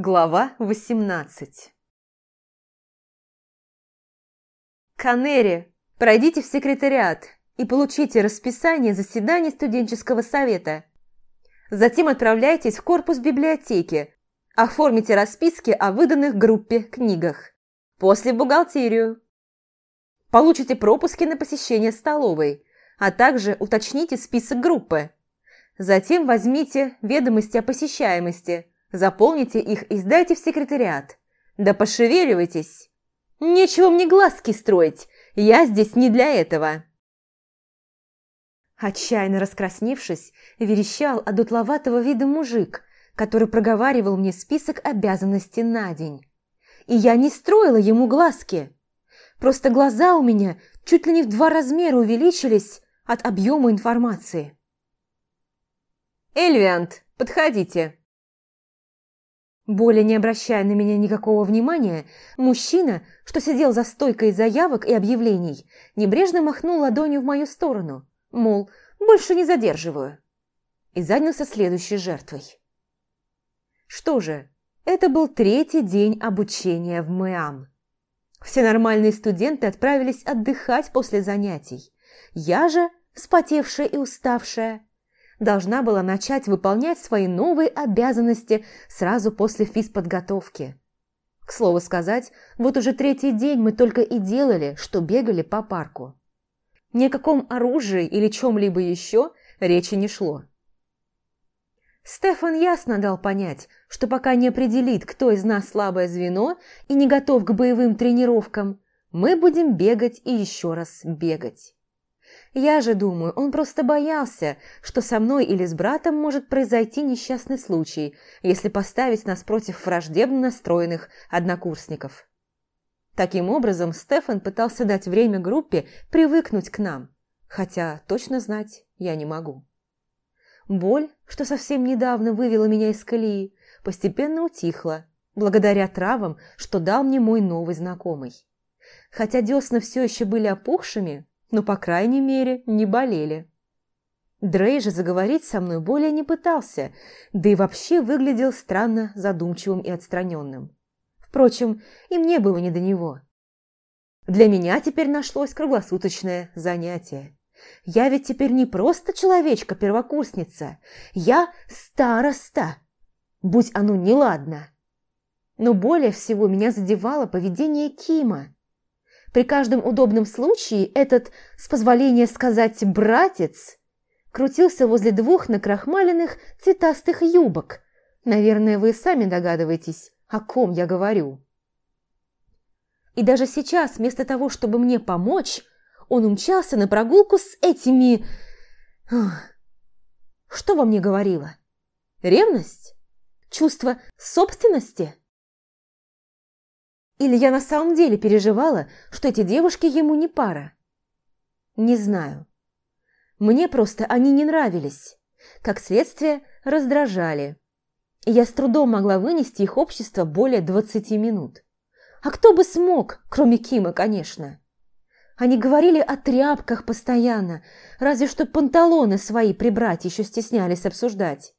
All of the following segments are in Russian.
Глава 18 Канери, пройдите в секретариат и получите расписание заседаний студенческого совета. Затем отправляйтесь в корпус библиотеки, оформите расписки о выданных группе книгах. После в бухгалтерию. Получите пропуски на посещение столовой, а также уточните список группы. Затем возьмите ведомости о посещаемости, заполните их и сдайте в секретариат. Да пошевеливайтесь! Нечего мне глазки строить, я здесь не для этого. Отчаянно раскрасневшись, верещал одутловатого вида мужик, который проговаривал мне список обязанностей на день. И я не строила ему глазки. Просто глаза у меня чуть ли не в два размера увеличились от объема информации. «Эльвиант, подходите!» Более не обращая на меня никакого внимания, мужчина, что сидел за стойкой заявок и объявлений, небрежно махнул ладонью в мою сторону, мол, больше не задерживаю, и занялся следующей жертвой. Что же, это был третий день обучения в МЭАМ. Все нормальные студенты отправились отдыхать после занятий. Я же, вспотевшая и уставшая, должна была начать выполнять свои новые обязанности сразу после физподготовки. К слову сказать, вот уже третий день мы только и делали, что бегали по парку. Ни о каком оружии или чем-либо еще речи не шло. Стефан ясно дал понять, что пока не определит, кто из нас слабое звено и не готов к боевым тренировкам, мы будем бегать и еще раз бегать. Я же думаю, он просто боялся, что со мной или с братом может произойти несчастный случай, если поставить нас против враждебно настроенных однокурсников. Таким образом, Стефан пытался дать время группе привыкнуть к нам, хотя точно знать я не могу. Боль, что совсем недавно вывела меня из колеи, постепенно утихла, благодаря травам, что дал мне мой новый знакомый. Хотя десна все еще были опухшими, но, по крайней мере, не болели. Дрей же заговорить со мной более не пытался, да и вообще выглядел странно задумчивым и отстраненным. Впрочем, и мне было не до него. Для меня теперь нашлось круглосуточное занятие. Я ведь теперь не просто человечка-первокурсница, я староста, будь оно неладно. Но более всего меня задевало поведение Кима. При каждом удобном случае этот, с позволения сказать, братец крутился возле двух накрахмаленных цветастых юбок. Наверное, вы сами догадываетесь, о ком я говорю. И даже сейчас, вместо того, чтобы мне помочь, он умчался на прогулку с этими... Что во мне говорило? Ревность? Чувство собственности? Или я на самом деле переживала, что эти девушки ему не пара? Не знаю. Мне просто они не нравились. Как следствие, раздражали. И я с трудом могла вынести их общество более двадцати минут. А кто бы смог, кроме Кима, конечно. Они говорили о тряпках постоянно, разве что панталоны свои прибрать еще стеснялись обсуждать.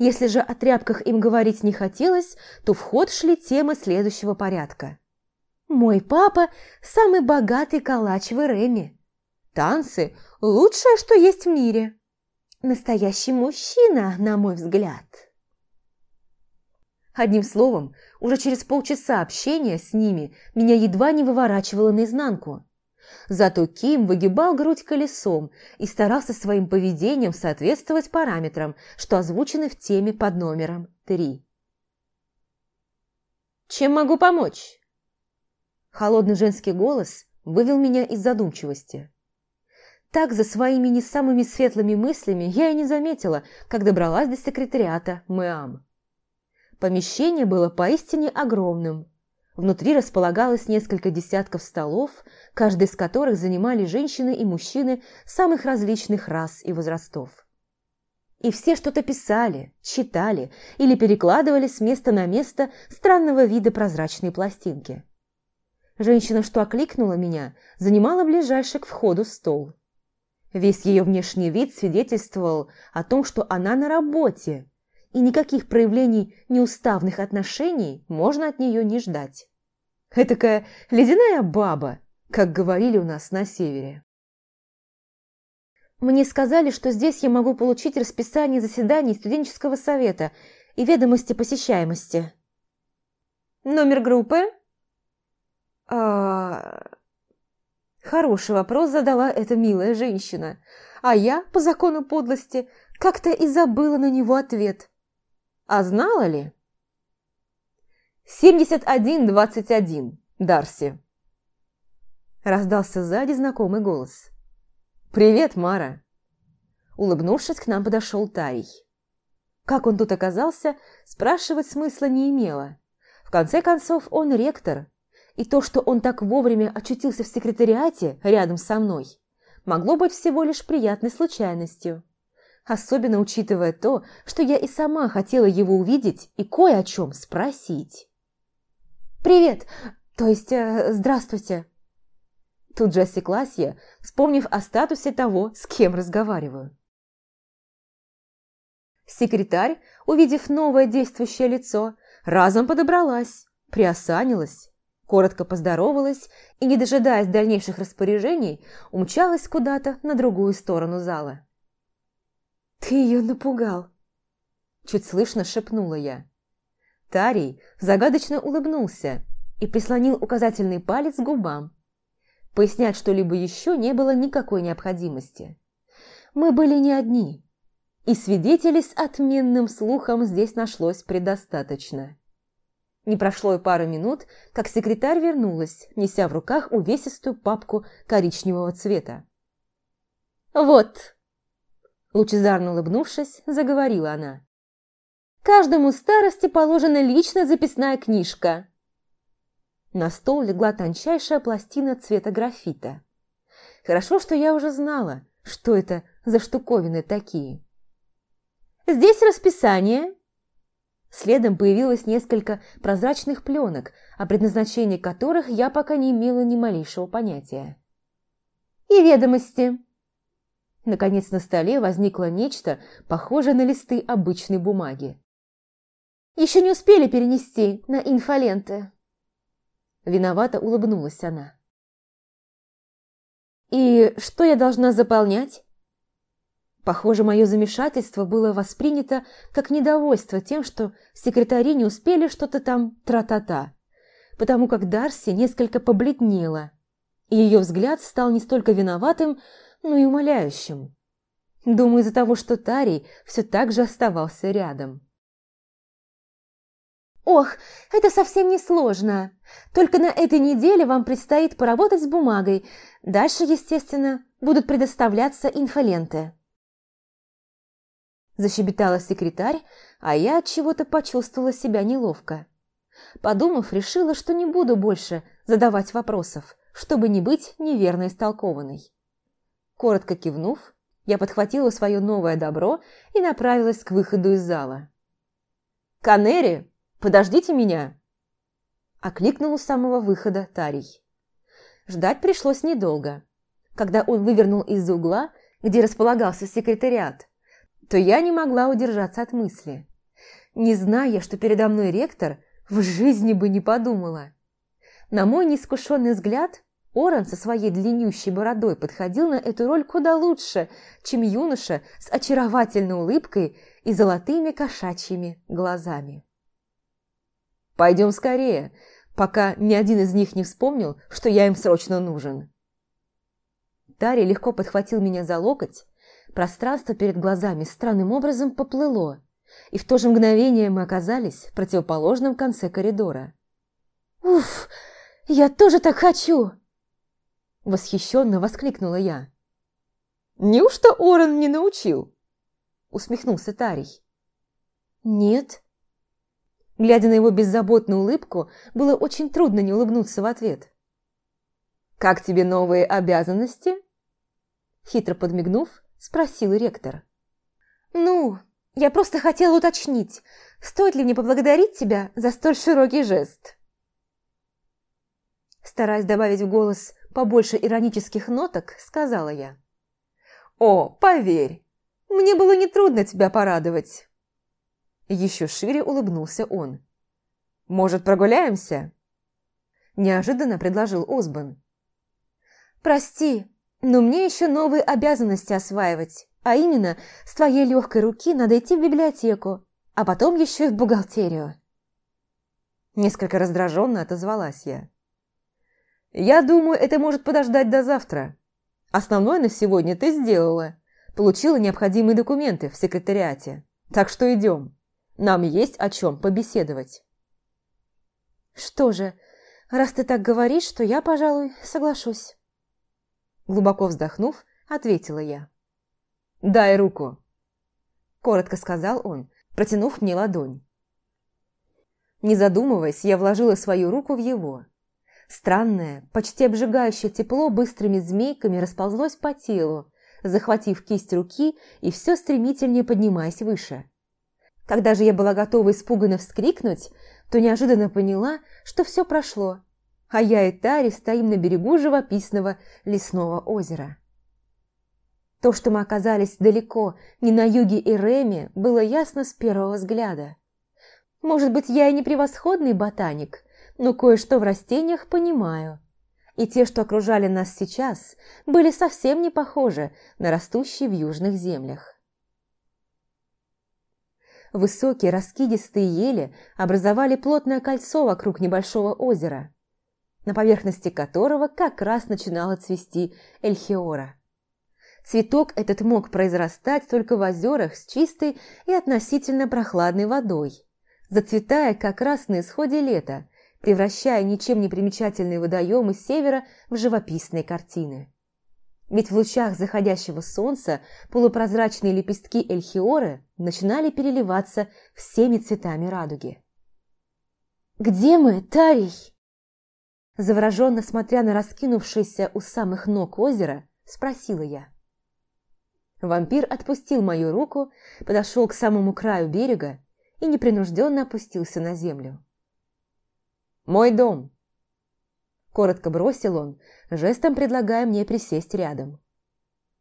Если же о тряпках им говорить не хотелось, то в ход шли темы следующего порядка. «Мой папа – самый богатый калач в Эреме. Танцы – лучшее, что есть в мире. Настоящий мужчина, на мой взгляд». Одним словом, уже через полчаса общения с ними меня едва не выворачивало наизнанку. Зато Ким выгибал грудь колесом и старался своим поведением соответствовать параметрам, что озвучены в теме под номером 3. «Чем могу помочь?» Холодный женский голос вывел меня из задумчивости. Так за своими не самыми светлыми мыслями я и не заметила, как добралась до секретариата МЭАМ. Помещение было поистине огромным, Внутри располагалось несколько десятков столов, каждый из которых занимали женщины и мужчины самых различных рас и возрастов. И все что-то писали, читали или перекладывали с места на место странного вида прозрачные пластинки. Женщина, что окликнула меня, занимала ближайший к входу стол. Весь ее внешний вид свидетельствовал о том, что она на работе, и никаких проявлений неуставных отношений можно от нее не ждать. Этакая ледяная баба, как говорили у нас на севере. Мне сказали, что здесь я могу получить расписание заседаний студенческого совета и ведомости посещаемости. Номер группы? А... Хороший вопрос задала эта милая женщина, а я, по закону подлости, как-то и забыла на него ответ. А знала ли? «Семьдесят один двадцать один, Дарси!» Раздался сзади знакомый голос. «Привет, Мара!» Улыбнувшись, к нам подошел Тарий. Как он тут оказался, спрашивать смысла не имело. В конце концов, он ректор, и то, что он так вовремя очутился в секретариате рядом со мной, могло быть всего лишь приятной случайностью. Особенно учитывая то, что я и сама хотела его увидеть и кое о чем спросить. «Привет! То есть, э, здравствуйте!» Тут же осеклась я, вспомнив о статусе того, с кем разговариваю. Секретарь, увидев новое действующее лицо, разом подобралась, приосанилась, коротко поздоровалась и, не дожидаясь дальнейших распоряжений, умчалась куда-то на другую сторону зала. «Ты ее напугал!» Чуть слышно шепнула я. Тарий загадочно улыбнулся и прислонил указательный палец к губам, Пояснять что-либо еще не было никакой необходимости. Мы были не одни, и свидетелей с отменным слухом здесь нашлось предостаточно. Не прошло и пары минут, как секретарь вернулась, неся в руках увесистую папку коричневого цвета. «Вот!» Лучезарно улыбнувшись, заговорила она. «Каждому старости положена личная записная книжка. На стол легла тончайшая пластина цвета графита. Хорошо, что я уже знала, что это за штуковины такие. «Здесь расписание!» Следом появилось несколько прозрачных пленок, о предназначении которых я пока не имела ни малейшего понятия. «И ведомости!» Наконец на столе возникло нечто, похожее на листы обычной бумаги. «Еще не успели перенести на инфоленты!» Виновато улыбнулась она. «И что я должна заполнять?» Похоже, мое замешательство было воспринято как недовольство тем, что секретари не успели что-то там тра-та-та, потому как Дарси несколько побледнела, и ее взгляд стал не столько виноватым, но и умоляющим. Думаю, из-за того, что Тарий все так же оставался рядом. «Ох, это совсем не сложно. Только на этой неделе вам предстоит поработать с бумагой. Дальше, естественно, будут предоставляться инфоленты». Защебетала секретарь, а я от чего-то почувствовала себя неловко. Подумав, решила, что не буду больше задавать вопросов, чтобы не быть неверно истолкованной. Коротко кивнув, я подхватила свое новое добро и направилась к выходу из зала. «Канери, «Подождите меня!» Окликнул у самого выхода Тарий. Ждать пришлось недолго. Когда он вывернул из-за угла, где располагался секретариат, то я не могла удержаться от мысли. Не зная, что передо мной ректор, в жизни бы не подумала. На мой неискушенный взгляд, Оран со своей длиннющей бородой подходил на эту роль куда лучше, чем юноша с очаровательной улыбкой и золотыми кошачьими глазами. Пойдем скорее, пока ни один из них не вспомнил, что я им срочно нужен. Тари легко подхватил меня за локоть. Пространство перед глазами странным образом поплыло, и в то же мгновение мы оказались в противоположном конце коридора. «Уф, я тоже так хочу!» Восхищенно воскликнула я. «Неужто Орен не научил?» Усмехнулся Тарий. «Нет», Глядя на его беззаботную улыбку, было очень трудно не улыбнуться в ответ. «Как тебе новые обязанности?» Хитро подмигнув, спросил ректор. «Ну, я просто хотела уточнить, стоит ли мне поблагодарить тебя за столь широкий жест?» Стараясь добавить в голос побольше иронических ноток, сказала я. «О, поверь, мне было нетрудно тебя порадовать». Еще шире улыбнулся он. «Может, прогуляемся?» Неожиданно предложил Осбан. «Прости, но мне еще новые обязанности осваивать, а именно с твоей легкой руки надо идти в библиотеку, а потом еще и в бухгалтерию». Несколько раздраженно отозвалась я. «Я думаю, это может подождать до завтра. Основное на сегодня ты сделала. Получила необходимые документы в секретариате. Так что идем. Нам есть о чем побеседовать». «Что же, раз ты так говоришь, то я, пожалуй, соглашусь». Глубоко вздохнув, ответила я. «Дай руку!» Коротко сказал он, протянув мне ладонь. Не задумываясь, я вложила свою руку в его. Странное, почти обжигающее тепло быстрыми змейками расползлось по телу, захватив кисть руки и все стремительнее поднимаясь выше. Когда же я была готова испуганно вскрикнуть, то неожиданно поняла, что все прошло, а я и Тари стоим на берегу живописного лесного озера. То, что мы оказались далеко, не на юге и Реме, было ясно с первого взгляда. Может быть, я и не превосходный ботаник, но кое-что в растениях понимаю. И те, что окружали нас сейчас, были совсем не похожи на растущие в южных землях. Высокие раскидистые ели образовали плотное кольцо вокруг небольшого озера, на поверхности которого как раз начинала цвести эльхиора. Цветок этот мог произрастать только в озерах с чистой и относительно прохладной водой – зацветая как раз на исходе лета, превращая ничем не примечательные водоемы севера в живописные картины. Ведь в лучах заходящего солнца полупрозрачные лепестки эльхиоры начинали переливаться всеми цветами радуги. «Где мы, Тарий?» Завороженно смотря на раскинувшееся у самых ног озеро, спросила я. Вампир отпустил мою руку, подошел к самому краю берега и непринужденно опустился на землю. «Мой дом!» Коротко бросил он, жестом предлагая мне присесть рядом.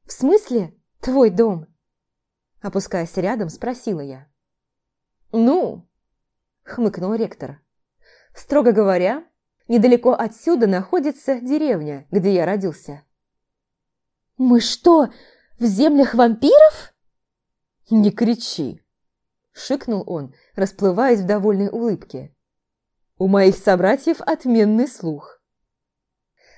«В смысле твой дом?» Опускаясь рядом, спросила я. «Ну?» – хмыкнул ректор. «Строго говоря, недалеко отсюда находится деревня, где я родился». «Мы что, в землях вампиров?» «Не кричи!» шикнул он, расплываясь в довольной улыбке. «У моих собратьев отменный слух».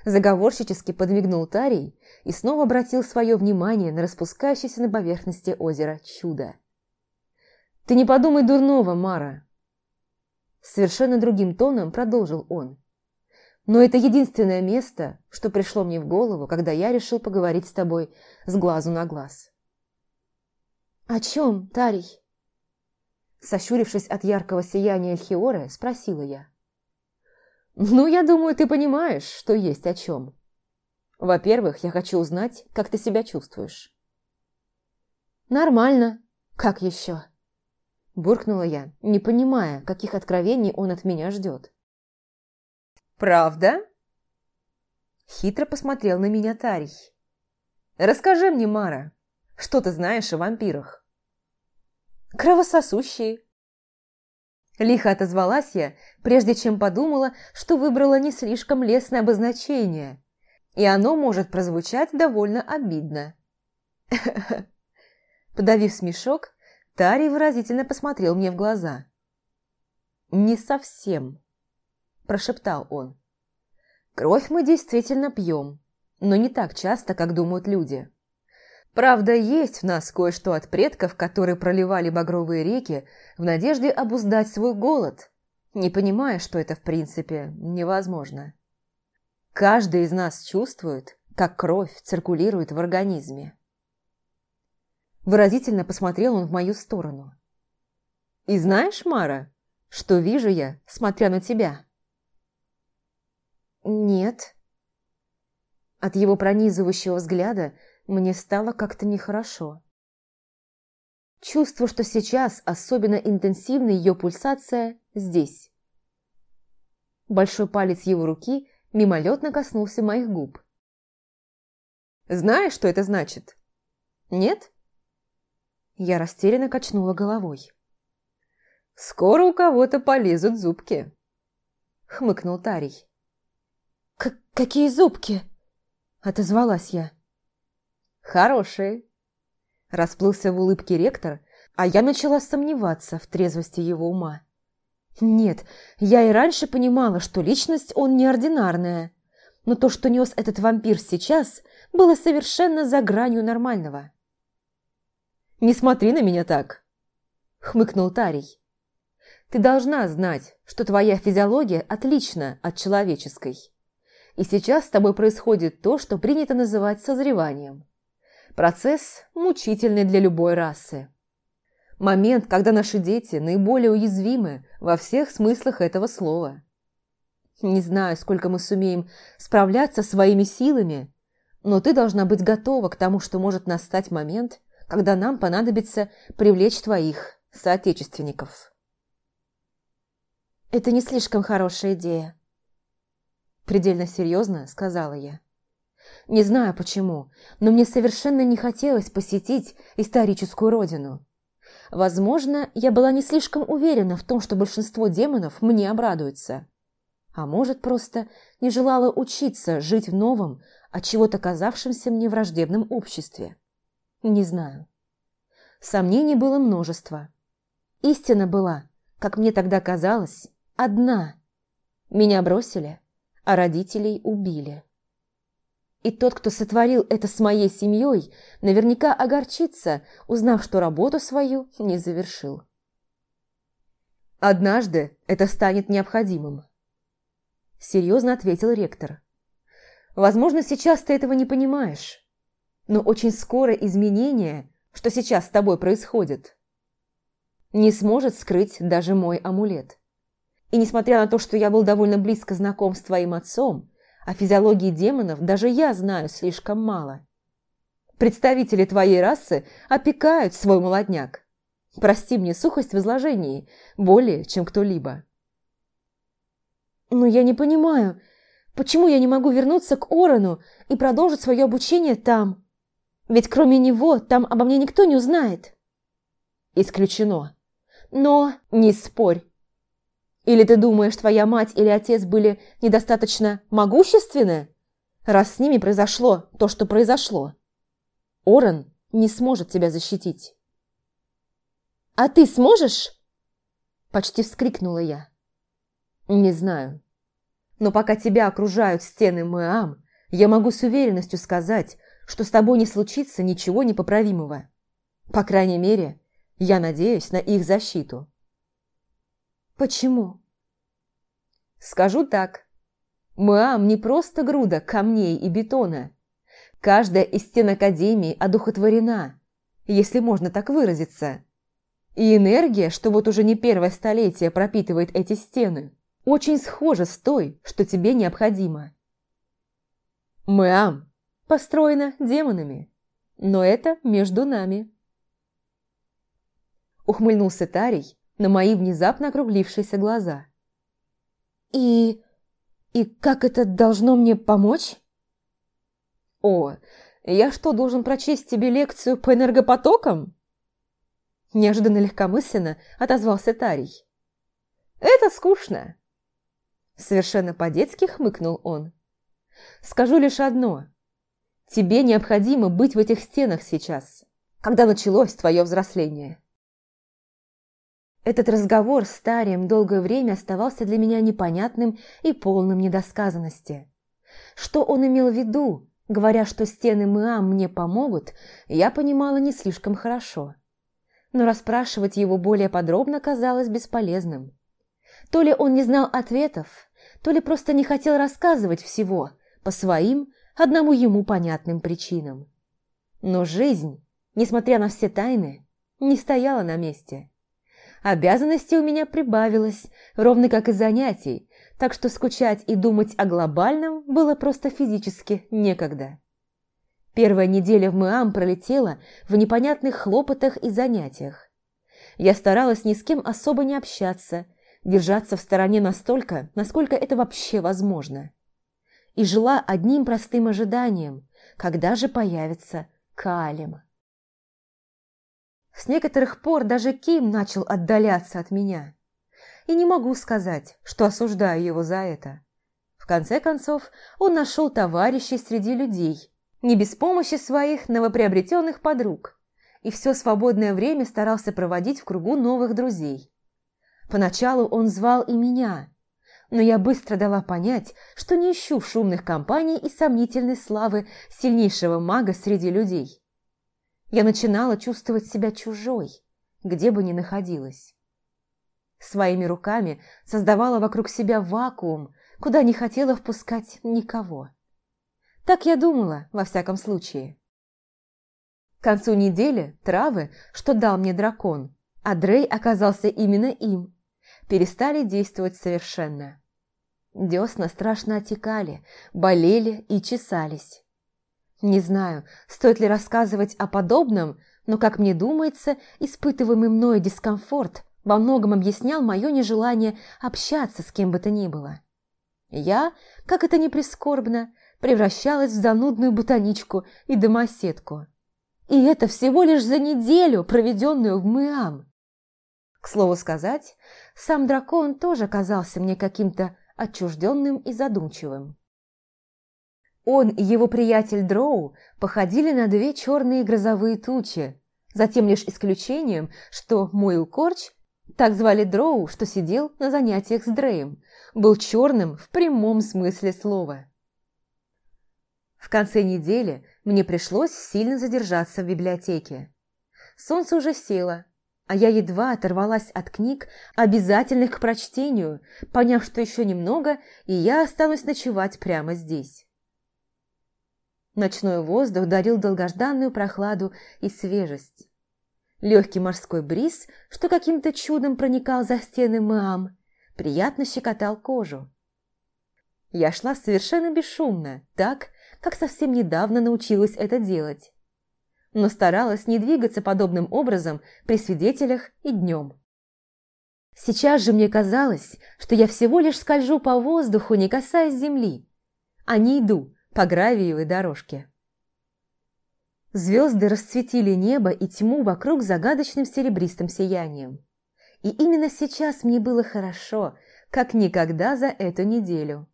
Заговорщически подмигнул Тарий и снова обратил свое внимание на распускающееся на поверхности озера чудо. «Ты не подумай дурного, Мара!» Совершенно другим тоном продолжил он. «Но это единственное место, что пришло мне в голову, когда я решил поговорить с тобой с глазу на глаз». «О чем, Тарий?» Сощурившись от яркого сияния Эльхиоры, спросила я. «Ну, я думаю, ты понимаешь, что есть о чем. Во-первых, я хочу узнать, как ты себя чувствуешь». «Нормально. Как еще?» Буркнула я, не понимая, каких откровений он от меня ждет. «Правда?» Хитро посмотрел на меня Тарий. «Расскажи мне, Мара, что ты знаешь о вампирах?» кровососущие. Лихо отозвалась я, прежде чем подумала, что выбрала не слишком лестное обозначение, и оно может прозвучать довольно обидно. Подавив смешок, Тари выразительно посмотрел мне в глаза. «Не совсем», – прошептал он. «Кровь мы действительно пьем, но не так часто, как думают люди. Правда, есть в нас кое-что от предков, которые проливали багровые реки в надежде обуздать свой голод, не понимая, что это в принципе невозможно. Каждый из нас чувствует, как кровь циркулирует в организме. Выразительно посмотрел он в мою сторону. «И знаешь, Мара, что вижу я, смотря на тебя?» «Нет». От его пронизывающего взгляда мне стало как-то нехорошо. Чувство, что сейчас особенно интенсивна ее пульсация здесь. Большой палец его руки мимолетно коснулся моих губ. «Знаешь, что это значит?» «Нет?» Я растерянно качнула головой. Скоро у кого-то полезут зубки, хмыкнул Тарий. «Какие зубки?» – отозвалась я. «Хорошие». Расплылся в улыбке ректор, а я начала сомневаться в трезвости его ума. Нет, я и раньше понимала, что личность он неординарная, но то, что нес этот вампир сейчас, было совершенно за гранью нормального. «Не смотри на меня так!» – хмыкнул Тарий. «Ты должна знать, что твоя физиология отлична от человеческой. И сейчас с тобой происходит то, что принято называть созреванием. Процесс мучительный для любой расы. Момент, когда наши дети наиболее уязвимы во всех смыслах этого слова. Не знаю, сколько мы сумеем справляться своими силами, но ты должна быть готова к тому, что может настать момент, когда нам понадобится привлечь твоих соотечественников. Это не слишком хорошая идея. Предельно серьезно сказала я. Не знаю почему, но мне совершенно не хотелось посетить историческую родину. Возможно, я была не слишком уверена в том, что большинство демонов мне обрадуются. А может, просто не желала учиться жить в новом, от чего-то казавшемся мне враждебном обществе. Не знаю. Сомнений было множество. Истина была, как мне тогда казалось, одна. Меня бросили, а родителей убили. И тот, кто сотворил это с моей семьей, наверняка огорчится, узнав, что работу свою не завершил. «Однажды это станет необходимым», – серьезно ответил ректор. «Возможно, сейчас ты этого не понимаешь, но очень скоро изменения, что сейчас с тобой происходит, не сможет скрыть даже мой амулет. И несмотря на то, что я был довольно близко знаком с твоим отцом, о физиологии демонов даже я знаю слишком мало. Представители твоей расы опекают свой молодняк. Прости мне сухость в изложении, более, чем кто-либо. Но я не понимаю, почему я не могу вернуться к Орону и продолжить свое обучение там? Ведь кроме него там обо мне никто не узнает. Исключено. Но не спорь. Или ты думаешь, твоя мать или отец были недостаточно могущественны, раз с ними произошло то, что произошло? Орен не сможет тебя защитить. «А ты сможешь?» Почти вскрикнула я. «Не знаю. Но пока тебя окружают стены Мэам, я могу с уверенностью сказать, что с тобой не случится ничего непоправимого. По крайней мере, я надеюсь на их защиту». Почему? Скажу так. Муам не просто груда камней и бетона. Каждая из стен Академии одухотворена, если можно так выразиться. И энергия, что вот уже не первое столетие пропитывает эти стены, очень схожа с той, что тебе необходимо. Мэам построена демонами, но это между нами. Ухмыльнулся Тарий, на мои внезапно округлившиеся глаза. «И... и как это должно мне помочь?» «О, я что, должен прочесть тебе лекцию по энергопотокам?» Неожиданно легкомысленно отозвался Тарий. «Это скучно!» Совершенно по-детски хмыкнул он. «Скажу лишь одно. Тебе необходимо быть в этих стенах сейчас, когда началось твое взросление. Этот разговор с Тарием долгое время оставался для меня непонятным и полным недосказанности. Что он имел в виду, говоря, что стены Мэам мне помогут, я понимала не слишком хорошо. Но расспрашивать его более подробно казалось бесполезным. То ли он не знал ответов, то ли просто не хотел рассказывать всего по своим, одному ему понятным причинам. Но жизнь, несмотря на все тайны, не стояла на месте. Обязанностей у меня прибавилось, ровно как и занятий, так что скучать и думать о глобальном было просто физически некогда. Первая неделя в МИАМ пролетела в непонятных хлопотах и занятиях. Я старалась ни с кем особо не общаться, держаться в стороне настолько, насколько это вообще возможно. И жила одним простым ожиданием, когда же появится Калим. С некоторых пор даже Ким начал отдаляться от меня. И не могу сказать, что осуждаю его за это. В конце концов, он нашел товарищей среди людей, не без помощи своих новоприобретенных подруг, и все свободное время старался проводить в кругу новых друзей. Поначалу он звал и меня, но я быстро дала понять, что не ищу шумных компаний и сомнительной славы сильнейшего мага среди людей. Я начинала чувствовать себя чужой, где бы ни находилась. Своими руками создавала вокруг себя вакуум, куда не хотела впускать никого. Так я думала, во всяком случае. К концу недели травы, что дал мне дракон, а Дрей оказался именно им, перестали действовать совершенно. Десна страшно отекали, болели и чесались. Не знаю, стоит ли рассказывать о подобном, но, как мне думается, испытываемый мною дискомфорт во многом объяснял мое нежелание общаться с кем бы то ни было. Я, как это ни прискорбно, превращалась в занудную ботаничку и домоседку. И это всего лишь за неделю, проведенную в Мыам. К слову сказать, сам дракон тоже казался мне каким-то отчужденным и задумчивым. Он и его приятель Дроу походили на две черные грозовые тучи, за тем лишь исключением, что Муил Корч, так звали Дроу, что сидел на занятиях с Дреем, был черным в прямом смысле слова. В конце недели мне пришлось сильно задержаться в библиотеке. Солнце уже село, а я едва оторвалась от книг, обязательных к прочтению, поняв, что еще немного, и я останусь ночевать прямо здесь. Ночной воздух дарил долгожданную прохладу и свежесть. Легкий морской бриз, что каким-то чудом проникал за стены Маам, приятно щекотал кожу. Я шла совершенно бесшумно, так, как совсем недавно научилась это делать. Но старалась не двигаться подобным образом при свидетелях и днем. Сейчас же мне казалось, что я всего лишь скольжу по воздуху, не касаясь земли, а не иду по гравиевой дорожке. Звезды расцветили небо и тьму вокруг загадочным серебристым сиянием. И именно сейчас мне было хорошо, как никогда за эту неделю.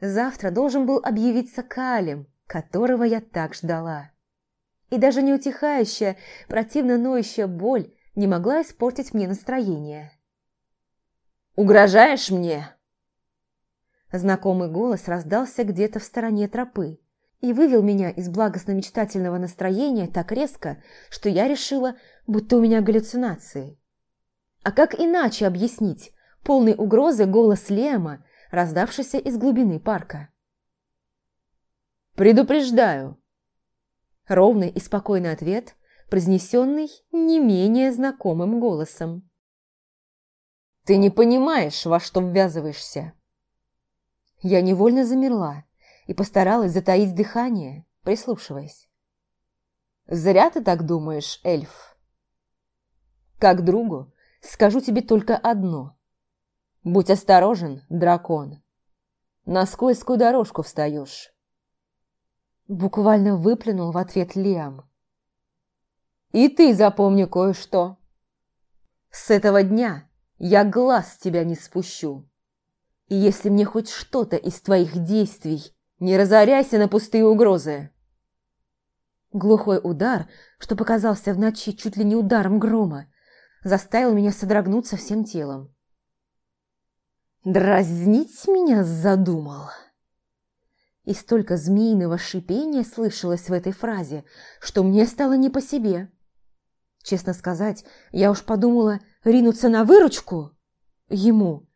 Завтра должен был объявиться Калим, которого я так ждала. И даже неутихающая, противно ноющая боль не могла испортить мне настроение. «Угрожаешь мне?» Знакомый голос раздался где-то в стороне тропы и вывел меня из благостно-мечтательного настроения так резко, что я решила, будто у меня галлюцинации. А как иначе объяснить полный угрозы голос Лема, раздавшийся из глубины парка. «Предупреждаю!» Ровный и спокойный ответ, произнесенный не менее знакомым голосом. «Ты не понимаешь, во что ввязываешься!» Я невольно замерла и постаралась затаить дыхание, прислушиваясь. «Зря ты так думаешь, эльф!» «Как другу скажу тебе только одно. Будь осторожен, дракон. На скользкую дорожку встаешь. Буквально выплюнул в ответ Лиам. И ты запомни кое-что. С этого дня я глаз с тебя не спущу. И если мне хоть что-то из твоих действий, не разоряйся на пустые угрозы. Глухой удар, что показался в ночи чуть ли не ударом грома, заставил меня содрогнуться всем телом. Дразнить меня задумал. И столько змеиного шипения слышалось в этой фразе, что мне стало не по себе. Честно сказать, я уж подумала ринуться на выручку ему.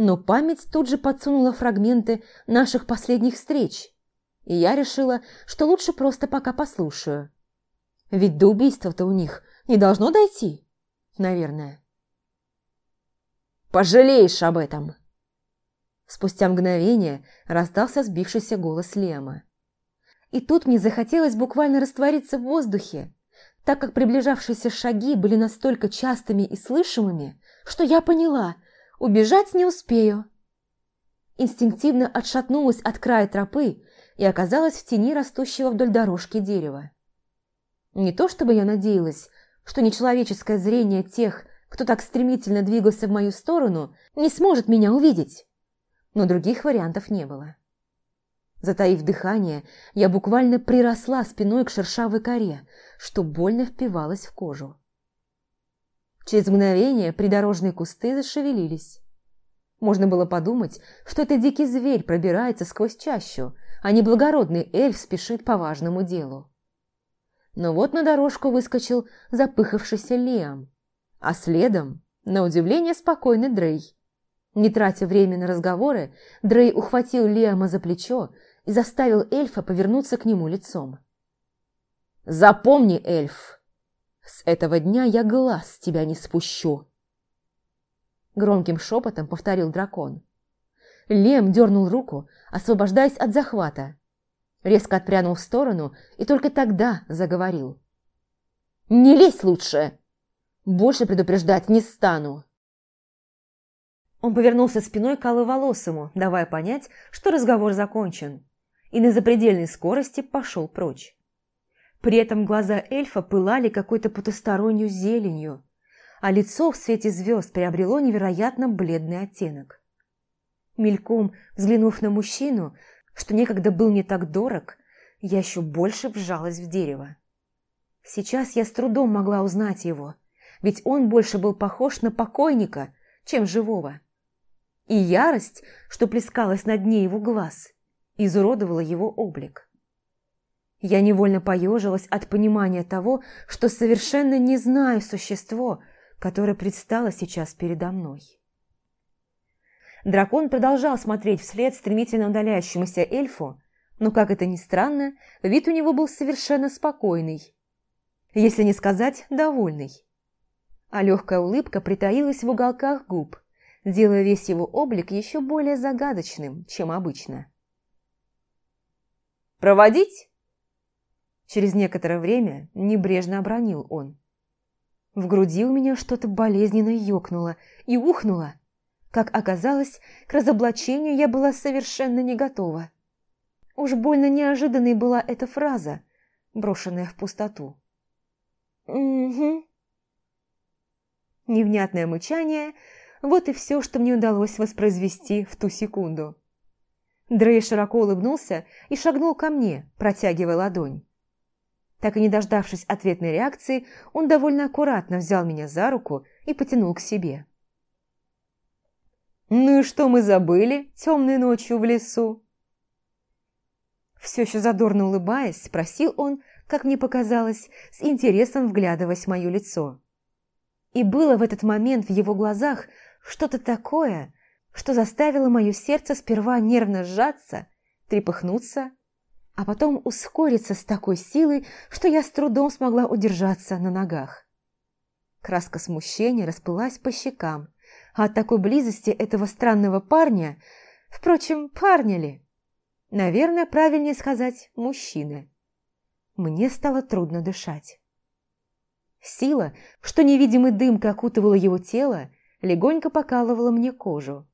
Но память тут же подсунула фрагменты наших последних встреч, и я решила, что лучше просто пока послушаю. Ведь до убийства-то у них не должно дойти, наверное. Пожалеешь об этом!» Спустя мгновение раздался сбившийся голос Лема. И тут мне захотелось буквально раствориться в воздухе, так как приближавшиеся шаги были настолько частыми и слышимыми, что я поняла, убежать не успею. Инстинктивно отшатнулась от края тропы и оказалась в тени растущего вдоль дорожки дерева. Не то чтобы я надеялась, что нечеловеческое зрение тех, кто так стремительно двигался в мою сторону, не сможет меня увидеть. Но других вариантов не было. Затаив дыхание, я буквально приросла спиной к шершавой коре, что больно впивалось в кожу. Через мгновение придорожные кусты зашевелились. Можно было подумать, что это дикий зверь пробирается сквозь чащу, а не благородный эльф спешит по важному делу. Но вот на дорожку выскочил запыхавшийся Лиам, а следом, на удивление, спокойный Дрей. Не тратя время на разговоры, Дрей ухватил Лиама за плечо и заставил эльфа повернуться к нему лицом. «Запомни, эльф, с этого дня я глаз с тебя не спущу!» Громким шепотом повторил дракон. Лем дернул руку, освобождаясь от захвата. Резко отпрянул в сторону и только тогда заговорил. «Не лезь лучше! Больше предупреждать не стану!» Он повернулся спиной к Алловолосому, давая понять, что разговор закончен, и на запредельной скорости пошел прочь. При этом глаза эльфа пылали какой-то потустороннюю зеленью, а лицо в свете звезд приобрело невероятно бледный оттенок. Мельком взглянув на мужчину, что некогда был не так дорог, я еще больше вжалась в дерево. Сейчас я с трудом могла узнать его, ведь он больше был похож на покойника, чем живого. И ярость, что плескалась на дне его глаз, изуродовала его облик. Я невольно поежилась от понимания того, что совершенно не знаю существо, которое предстало сейчас передо мной. Дракон продолжал смотреть вслед стремительно удаляющемуся эльфу, но, как это ни странно, вид у него был совершенно спокойный, если не сказать довольный. А легкая улыбка притаилась в уголках губ, делая весь его облик еще более загадочным, чем обычно. «Проводить?» Через некоторое время небрежно обронил он. В груди у меня что-то болезненно ёкнуло и ухнуло. Как оказалось, к разоблачению я была совершенно не готова. Уж больно неожиданной была эта фраза, брошенная в пустоту. «Угу». Невнятное мычание – вот и все, что мне удалось воспроизвести в ту секунду. Дрей широко улыбнулся и шагнул ко мне, протягивая ладонь. Так и не дождавшись ответной реакции, он довольно аккуратно взял меня за руку и потянул к себе. «Ну и что мы забыли темной ночью в лесу?» Все еще задорно улыбаясь, спросил он, как мне показалось, с интересом вглядываясь в мое лицо. И было в этот момент в его глазах что-то такое, что заставило мое сердце сперва нервно сжаться, трепыхнуться, а потом ускориться с такой силой, что я с трудом смогла удержаться на ногах. Краска смущения расплылась по щекам, а от такой близости этого странного парня, впрочем, парня ли? Наверное, правильнее сказать «мужчины». Мне стало трудно дышать. Сила, что невидимой дымкой окутывала его тело, легонько покалывала мне кожу.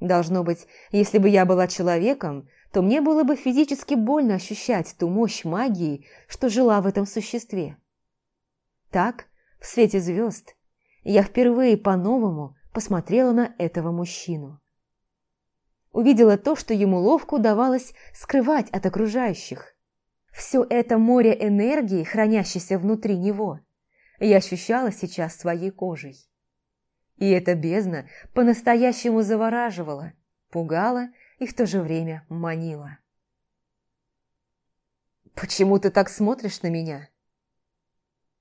Должно быть, если бы я была человеком, то мне было бы физически больно ощущать ту мощь магии, что жила в этом существе. Так, в свете звезд, я впервые по-новому посмотрела на этого мужчину. Увидела то, что ему ловко удавалось скрывать от окружающих. Все это море энергии, хранящейся внутри него, я ощущала сейчас своей кожей. И эта бездна по-настоящему завораживала, пугала и в то же время манила. «Почему ты так смотришь на меня?»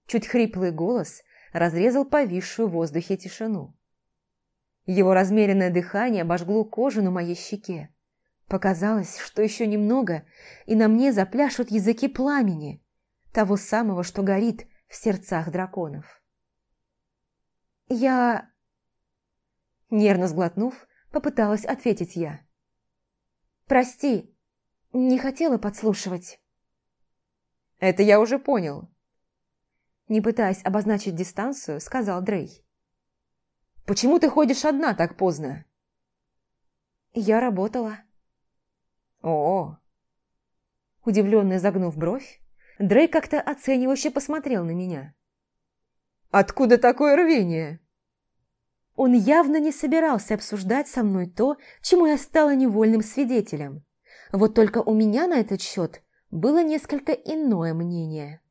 Чуть хриплый голос разрезал повисшую в воздухе тишину. Его размеренное дыхание обожгло кожу на моей щеке. Показалось, что еще немного, и на мне запляшут языки пламени, того самого, что горит в сердцах драконов. «Я...» Нервно сглотнув, попыталась ответить я. «Прости, не хотела подслушивать». «Это я уже понял». Не пытаясь обозначить дистанцию, сказал Дрей. «Почему ты ходишь одна так поздно?» «Я работала». «О!» Удивленно загнув бровь, Дрей как-то оценивающе посмотрел на меня. Откуда такое рвение?» Он явно не собирался обсуждать со мной то, чему я стала невольным свидетелем. Вот только у меня на этот счет было несколько иное мнение.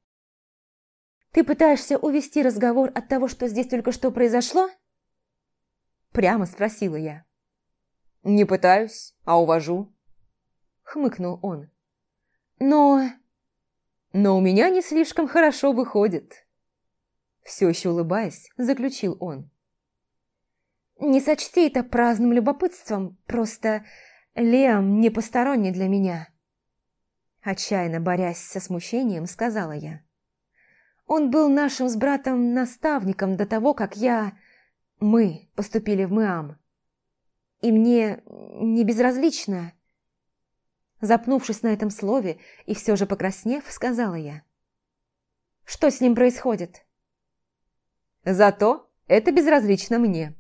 «Ты пытаешься увести разговор от того, что здесь только что произошло?» Прямо спросила я. «Не пытаюсь, а увожу», — хмыкнул он. «Но...» «Но у меня не слишком хорошо выходит», — все еще улыбаясь, заключил он. Не сочти это праздным любопытством, просто Лем не посторонний для меня. Отчаянно борясь со смущением, сказала я. Он был нашим с братом наставником до того, как я... Мы поступили в МИАМ. И мне не безразлично... Запнувшись на этом слове и все же покраснев, сказала я. Что с ним происходит? Зато это безразлично мне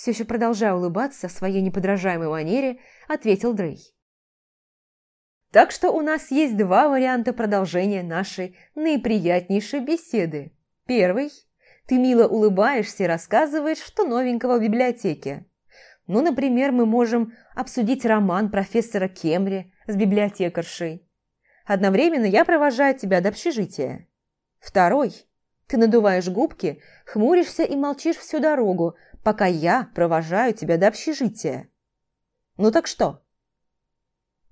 все еще продолжая улыбаться в своей неподражаемой манере, ответил Дрей. Так что у нас есть два варианта продолжения нашей наиприятнейшей беседы. Первый. Ты мило улыбаешься и рассказываешь, что новенького в библиотеке. Ну, например, мы можем обсудить роман профессора Кемри с библиотекаршей. Одновременно я провожаю тебя до общежития. Второй. Ты надуваешь губки, хмуришься и молчишь всю дорогу, пока я провожаю тебя до общежития. Ну так что?»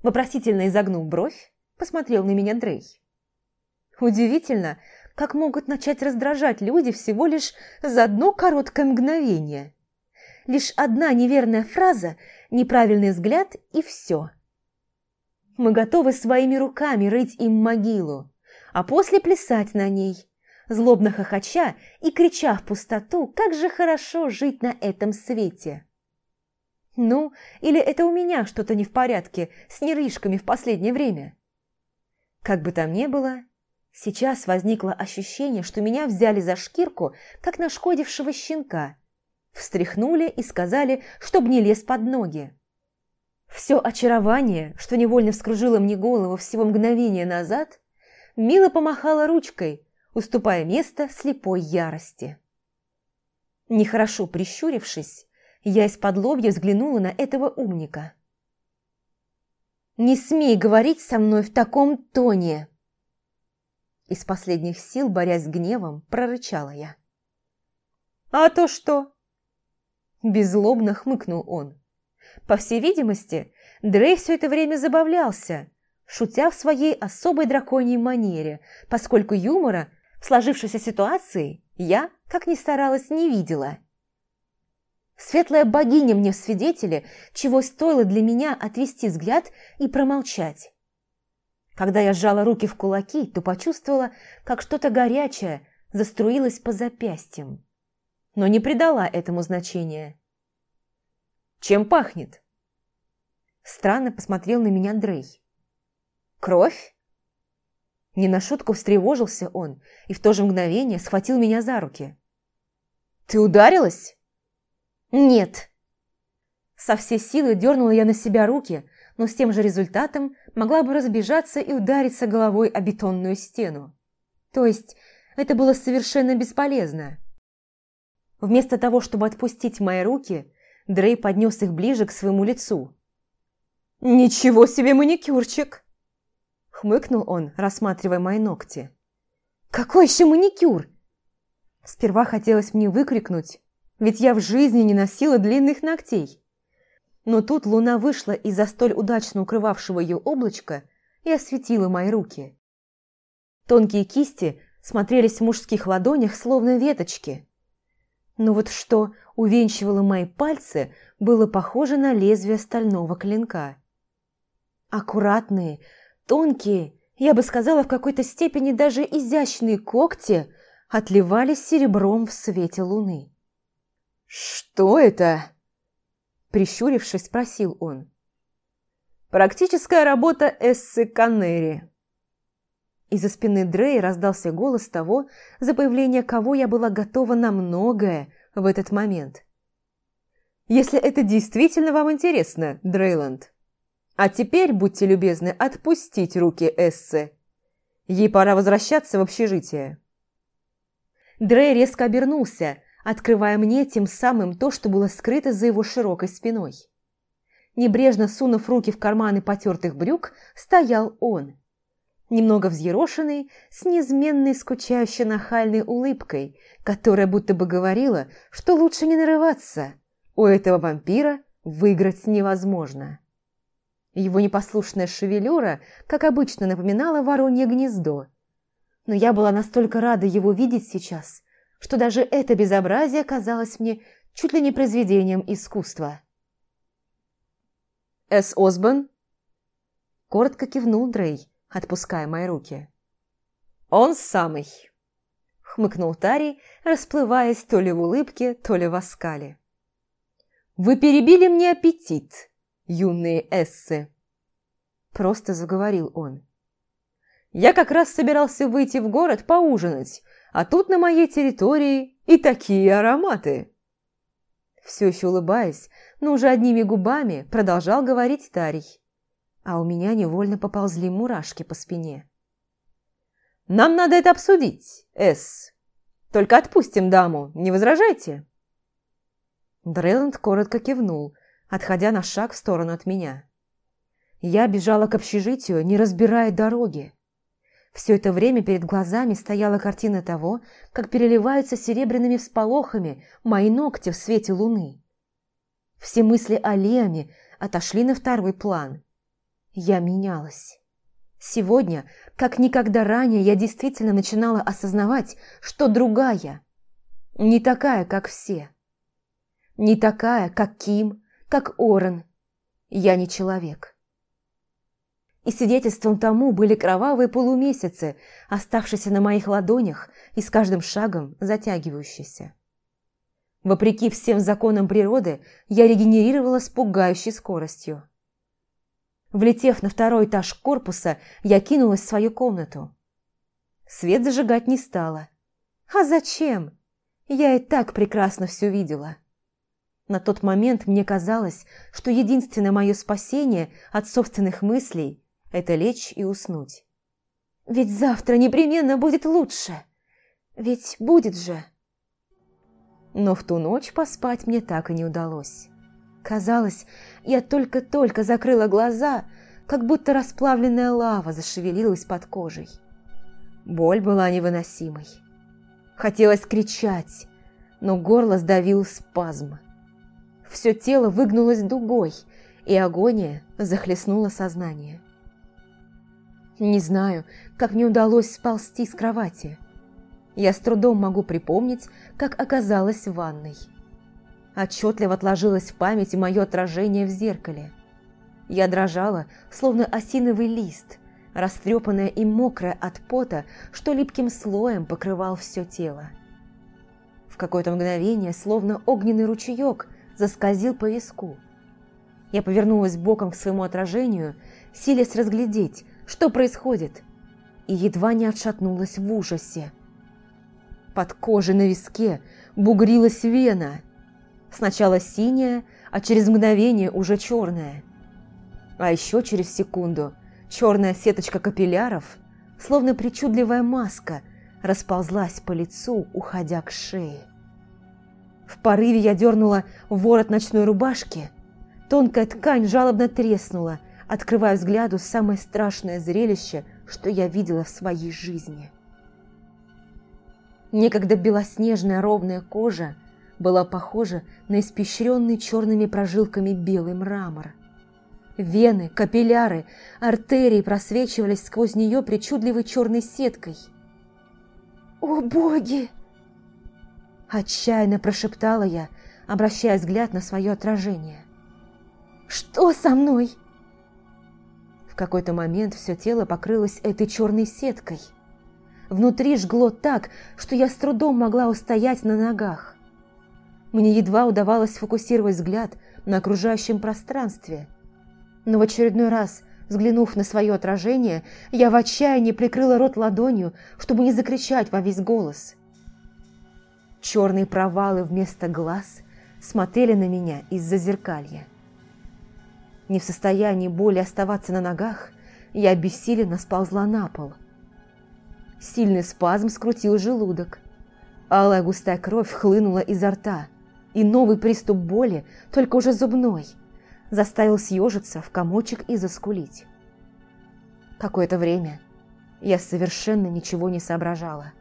Вопросительно изогнув бровь, посмотрел на меня Дрей. Удивительно, как могут начать раздражать люди всего лишь за одно короткое мгновение. Лишь одна неверная фраза, неправильный взгляд и все. Мы готовы своими руками рыть им могилу, а после плясать на ней, злобно хохоча и крича в пустоту, как же хорошо жить на этом свете. Ну, или это у меня что-то не в порядке с нервишками в последнее время? Как бы там ни было, сейчас возникло ощущение, что меня взяли за шкирку, как нашкодившего щенка, встряхнули и сказали, чтоб не лез под ноги. Все очарование, что невольно вскружило мне голову всего мгновения назад, мило помахала ручкой, уступая место слепой ярости. Нехорошо прищурившись, я из-под лобья взглянула на этого умника. «Не смей говорить со мной в таком тоне!» Из последних сил, борясь с гневом, прорычала я. «А то что?» Беззлобно хмыкнул он. По всей видимости, Дрей все это время забавлялся, шутя в своей особой драконьей манере, поскольку юмора сложившейся ситуации я, как ни старалась, не видела. Светлая богиня мне в свидетели, чего стоило для меня отвести взгляд и промолчать. Когда я сжала руки в кулаки, то почувствовала, как что-то горячее заструилось по запястьям, но не придала этому значения. «Чем пахнет?» Странно посмотрел на меня Дрей. «Кровь?» Не на шутку встревожился он и в то же мгновение схватил меня за руки. «Ты ударилась?» «Нет». Со всей силы дернула я на себя руки, но с тем же результатом могла бы разбежаться и удариться головой о бетонную стену. То есть это было совершенно бесполезно. Вместо того, чтобы отпустить мои руки, Дрей поднес их ближе к своему лицу. «Ничего себе маникюрчик!» Хмыкнул он, рассматривая мои ногти. «Какой еще маникюр?» Сперва хотелось мне выкрикнуть, ведь я в жизни не носила длинных ногтей. Но тут луна вышла из-за столь удачно укрывавшего ее облачка и осветила мои руки. Тонкие кисти смотрелись в мужских ладонях, словно веточки. Но вот что увенчивало мои пальцы, было похоже на лезвие стального клинка. Аккуратные, Тонкие, я бы сказала, в какой-то степени даже изящные когти отливались серебром в свете луны. «Что это?» Прищурившись, спросил он. «Практическая работа Эссы Каннери». Из-за спины Дрей раздался голос того, за появление кого я была готова на многое в этот момент. «Если это действительно вам интересно, Дрейланд, а теперь, будьте любезны, отпустить руки Эссы. Ей пора возвращаться в общежитие. Дрей резко обернулся, открывая мне тем самым то, что было скрыто за его широкой спиной. Небрежно сунув руки в карманы потертых брюк, стоял он. Немного взъерошенный, с неизменной скучающей нахальной улыбкой, которая будто бы говорила, что лучше не нарываться. У этого вампира выиграть невозможно. Его непослушная шевелюра, как обычно, напоминала воронье гнездо. Но я была настолько рада его видеть сейчас, что даже это безобразие казалось мне чуть ли не произведением искусства. «Эс Осбан?» Коротко кивнул Дрей, отпуская мои руки. «Он самый!» Хмыкнул Тари, расплываясь то ли в улыбке, то ли в оскале. «Вы перебили мне аппетит, юные эссы!» Просто заговорил он. «Я как раз собирался выйти в город поужинать, а тут на моей территории и такие ароматы!» Все еще улыбаясь, но уже одними губами продолжал говорить Тарий. А у меня невольно поползли мурашки по спине. «Нам надо это обсудить, Эс. Только отпустим даму, не возражайте?» Дрейланд коротко кивнул, отходя на шаг в сторону от меня. Я бежала к общежитию, не разбирая дороги. Все это время перед глазами стояла картина того, как переливаются серебряными всполохами мои ногти в свете луны. Все мысли о Леоме отошли на второй план. Я менялась. Сегодня, как никогда ранее, я действительно начинала осознавать, что другая. Не такая, как все. Не такая, как Ким, как Орен. Я не человек. И свидетельством тому были кровавые полумесяцы, оставшиеся на моих ладонях и с каждым шагом затягивающиеся. Вопреки всем законам природы, я регенерировала с пугающей скоростью. Влетев на второй этаж корпуса, я кинулась в свою комнату. Свет зажигать не стала. А зачем? Я и так прекрасно все видела. На тот момент мне казалось, что единственное мое спасение от собственных мыслей – это лечь и уснуть. Ведь завтра непременно будет лучше. Ведь будет же. Но в ту ночь поспать мне так и не удалось. Казалось, я только-только закрыла глаза, как будто расплавленная лава зашевелилась под кожей. Боль была невыносимой. Хотелось кричать, но горло сдавил спазм. Все тело выгнулось дугой, и агония захлестнула сознание. Не знаю, как мне удалось сползти с кровати. Я с трудом могу припомнить, как оказалась в ванной. Отчетливо отложилось в памяти мое отражение в зеркале. Я дрожала, словно осиновый лист, растрепанная и мокрая от пота, что липким слоем покрывал все тело. В какое-то мгновение, словно огненный ручеек, заскользил по виску. Я повернулась боком к своему отражению, силясь разглядеть, что происходит, и едва не отшатнулась в ужасе. Под кожей на виске бугрилась вена – Сначала синяя, а через мгновение уже черная. А еще через секунду черная сеточка капилляров, словно причудливая маска, расползлась по лицу, уходя к шее. В порыве я дернула ворот ночной рубашки. Тонкая ткань жалобно треснула, открывая взгляду самое страшное зрелище, что я видела в своей жизни. Некогда белоснежная ровная кожа – была похожа на испещренный черными прожилками белый мрамор. Вены, капилляры, артерии просвечивались сквозь нее причудливой черной сеткой. «О, боги!» Отчаянно прошептала я, обращая взгляд на свое отражение. «Что со мной?» В какой-то момент все тело покрылось этой черной сеткой. Внутри жгло так, что я с трудом могла устоять на ногах. Мне едва удавалось сфокусировать взгляд на окружающем пространстве. Но в очередной раз, взглянув на свое отражение, я в отчаянии прикрыла рот ладонью, чтобы не закричать во весь голос. Черные провалы вместо глаз смотрели на меня из-за зеркалья. Не в состоянии более оставаться на ногах, я обессиленно сползла на пол. Сильный спазм скрутил желудок. Алая густая кровь хлынула изо рта, и новый приступ боли, только уже зубной, заставил съежиться в комочек и заскулить. Какое-то время я совершенно ничего не соображала.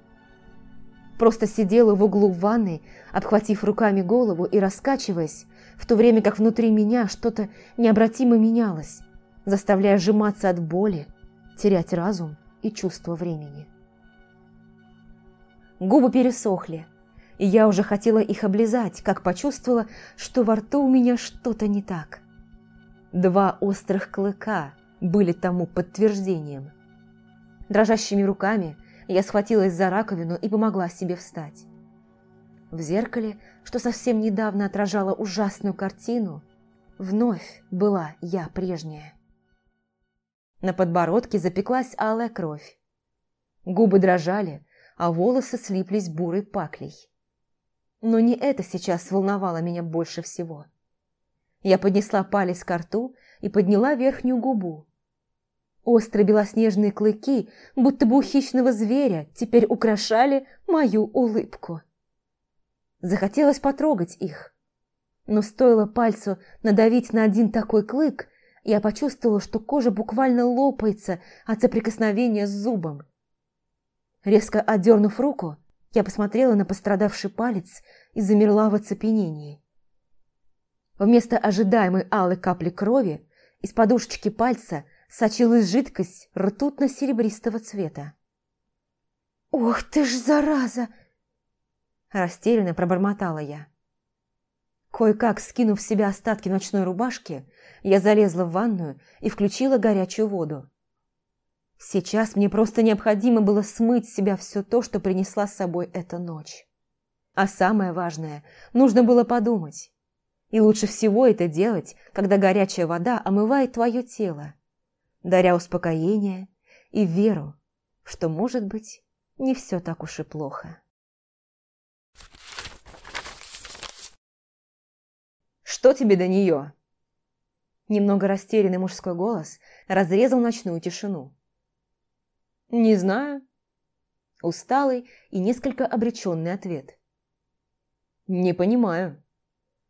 Просто сидела в углу ванной, обхватив руками голову и раскачиваясь, в то время как внутри меня что-то необратимо менялось, заставляя сжиматься от боли, терять разум и чувство времени. Губы пересохли, и я уже хотела их облизать, как почувствовала, что во рту у меня что-то не так. Два острых клыка были тому подтверждением. Дрожащими руками я схватилась за раковину и помогла себе встать. В зеркале, что совсем недавно отражало ужасную картину, вновь была я прежняя. На подбородке запеклась алая кровь. Губы дрожали, а волосы слиплись бурой паклей. Но не это сейчас волновало меня больше всего. Я поднесла палец к рту и подняла верхнюю губу. Острые белоснежные клыки, будто бы у хищного зверя, теперь украшали мою улыбку. Захотелось потрогать их. Но стоило пальцу надавить на один такой клык, я почувствовала, что кожа буквально лопается от соприкосновения с зубом. Резко отдернув руку, я посмотрела на пострадавший палец и замерла в оцепенении. Вместо ожидаемой алой капли крови из подушечки пальца сочилась жидкость ртутно-серебристого цвета. «Ох ты ж, зараза!» Растерянно пробормотала я. Кое-как, скинув с себя остатки ночной рубашки, я залезла в ванную и включила горячую воду. Сейчас мне просто необходимо было смыть с себя все то, что принесла с собой эта ночь. А самое важное, нужно было подумать. И лучше всего это делать, когда горячая вода омывает твое тело, даря успокоение и веру, что, может быть, не все так уж и плохо. «Что тебе до нее?» Немного растерянный мужской голос разрезал ночную тишину. «Не знаю». Усталый и несколько обреченный ответ. «Не понимаю.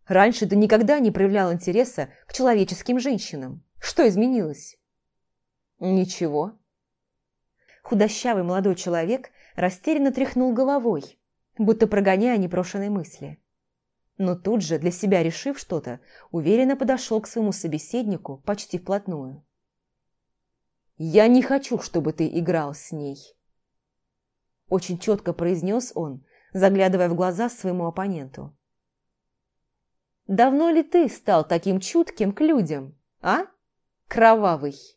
Раньше ты никогда не проявлял интереса к человеческим женщинам. Что изменилось?» «Ничего». Худощавый молодой человек растерянно тряхнул головой, будто прогоняя непрошенные мысли. Но тут же, для себя решив что-то, уверенно подошел к своему собеседнику почти вплотную. «Я не хочу, чтобы ты играл с ней», – очень четко произнес он, заглядывая в глаза своему оппоненту. «Давно ли ты стал таким чутким к людям, а, кровавый?»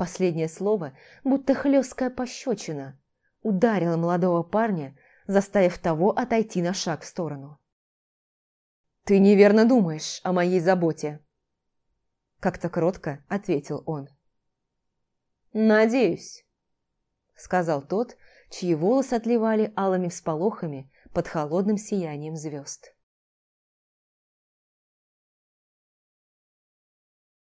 Последнее слово, будто хлесткая пощечина, ударило молодого парня, заставив того отойти на шаг в сторону. «Ты неверно думаешь о моей заботе», – как-то кротко ответил он. «Надеюсь», – сказал тот, чьи волосы отливали алыми всполохами под холодным сиянием звезд.